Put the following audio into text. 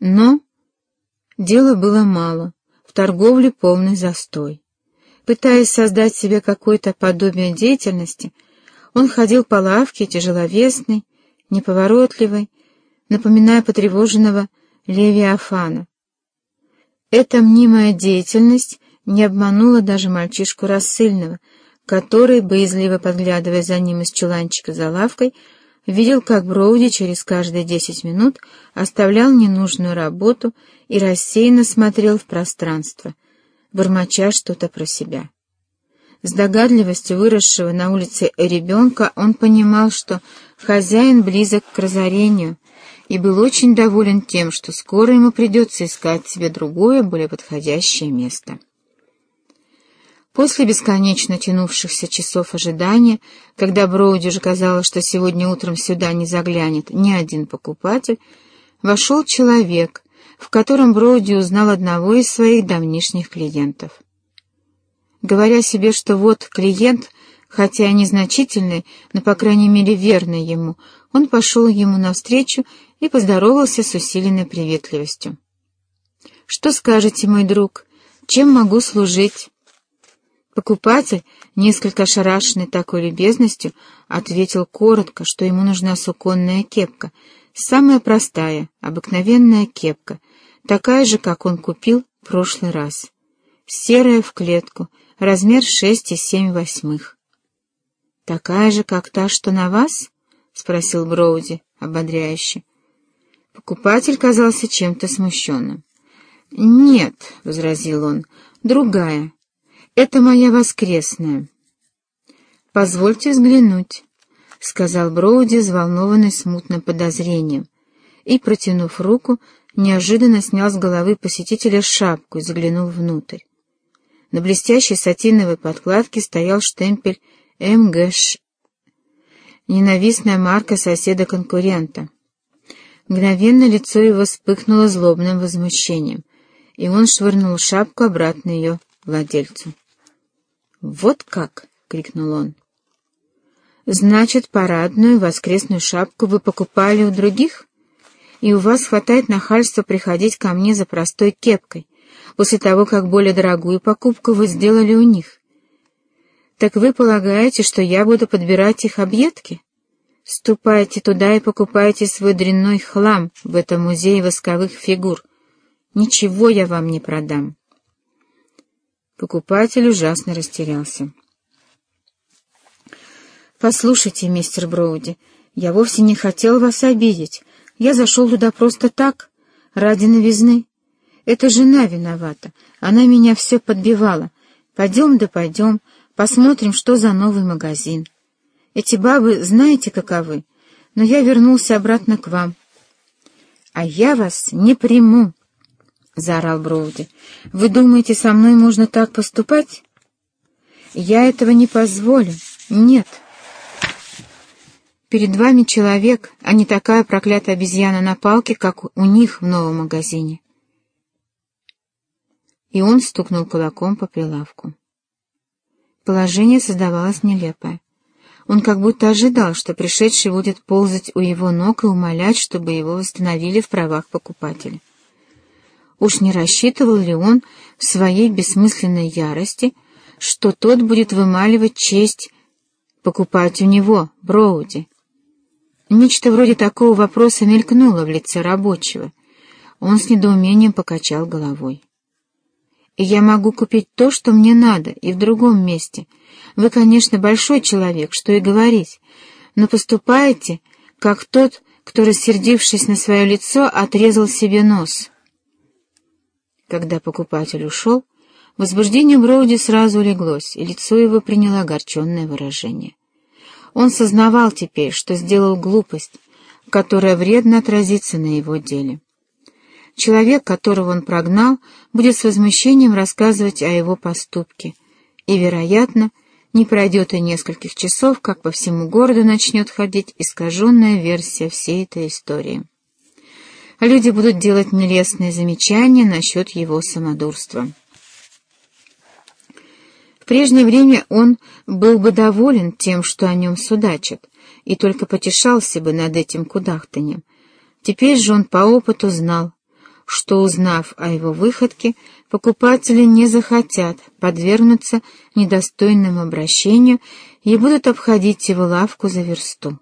Но дела было мало, в торговле полный застой. Пытаясь создать себе какое-то подобие деятельности, он ходил по лавке, тяжеловесный, неповоротливый, напоминая потревоженного Левиафана. Эта мнимая деятельность не обманула даже мальчишку рассыльного, который, боязливо подглядывая за ним из чуланчика за лавкой, видел, как Броуди через каждые десять минут оставлял ненужную работу и рассеянно смотрел в пространство, бормоча что-то про себя. С догадливостью выросшего на улице ребенка он понимал, что хозяин близок к разорению, и был очень доволен тем, что скоро ему придется искать себе другое, более подходящее место. После бесконечно тянувшихся часов ожидания, когда Броуди уже казалось, что сегодня утром сюда не заглянет ни один покупатель, вошел человек, в котором Броуди узнал одного из своих давнишних клиентов. Говоря себе, что вот клиент, хотя и незначительный, но, по крайней мере, верный ему, он пошел ему навстречу и поздоровался с усиленной приветливостью. «Что скажете, мой друг? Чем могу служить?» Покупатель, несколько ошарашенный такой любезностью, ответил коротко, что ему нужна суконная кепка, самая простая, обыкновенная кепка, такая же, как он купил в прошлый раз. Серая в клетку, размер шесть и семь восьмых. «Такая же, как та, что на вас?» — спросил Броуди, ободряюще. Покупатель казался чем-то смущенным. «Нет», — возразил он, — «другая». Это моя воскресная. Позвольте взглянуть, — сказал Броуди, взволнованный смутным подозрением, и, протянув руку, неожиданно снял с головы посетителя шапку и заглянул внутрь. На блестящей сатиновой подкладке стоял штемпель МГШ, ненавистная марка соседа-конкурента. Мгновенно лицо его вспыхнуло злобным возмущением, и он швырнул шапку обратно ее владельцу. «Вот как!» — крикнул он. «Значит, парадную воскресную шапку вы покупали у других? И у вас хватает нахальства приходить ко мне за простой кепкой, после того, как более дорогую покупку вы сделали у них? Так вы полагаете, что я буду подбирать их объедки? Ступайте туда и покупайте свой дрянной хлам в этом музее восковых фигур. Ничего я вам не продам». Покупатель ужасно растерялся. «Послушайте, мистер Броуди, я вовсе не хотел вас обидеть. Я зашел туда просто так, ради новизны. Это жена виновата, она меня все подбивала. Пойдем да пойдем, посмотрим, что за новый магазин. Эти бабы знаете каковы, но я вернулся обратно к вам. А я вас не приму». — заорал Броуди. «Вы думаете, со мной можно так поступать? Я этого не позволю. Нет. Перед вами человек, а не такая проклятая обезьяна на палке, как у них в новом магазине». И он стукнул кулаком по прилавку. Положение создавалось нелепое. Он как будто ожидал, что пришедший будет ползать у его ног и умолять, чтобы его восстановили в правах покупателя. Уж не рассчитывал ли он в своей бессмысленной ярости, что тот будет вымаливать честь покупать у него, Броуди? Нечто вроде такого вопроса мелькнуло в лице рабочего. Он с недоумением покачал головой. «И я могу купить то, что мне надо, и в другом месте. Вы, конечно, большой человек, что и говорить, но поступаете, как тот, кто, рассердившись на свое лицо, отрезал себе нос». Когда покупатель ушел, возбуждение Броуди сразу улеглось, и лицо его приняло огорченное выражение. Он сознавал теперь, что сделал глупость, которая вредно отразится на его деле. Человек, которого он прогнал, будет с возмущением рассказывать о его поступке, и, вероятно, не пройдет и нескольких часов, как по всему городу начнет ходить искаженная версия всей этой истории люди будут делать нелестные замечания насчет его самодурства. В прежнее время он был бы доволен тем, что о нем судачат, и только потешался бы над этим кудахтаньем. Теперь же он по опыту знал, что, узнав о его выходке, покупатели не захотят подвергнуться недостойному обращению и будут обходить его лавку за версту.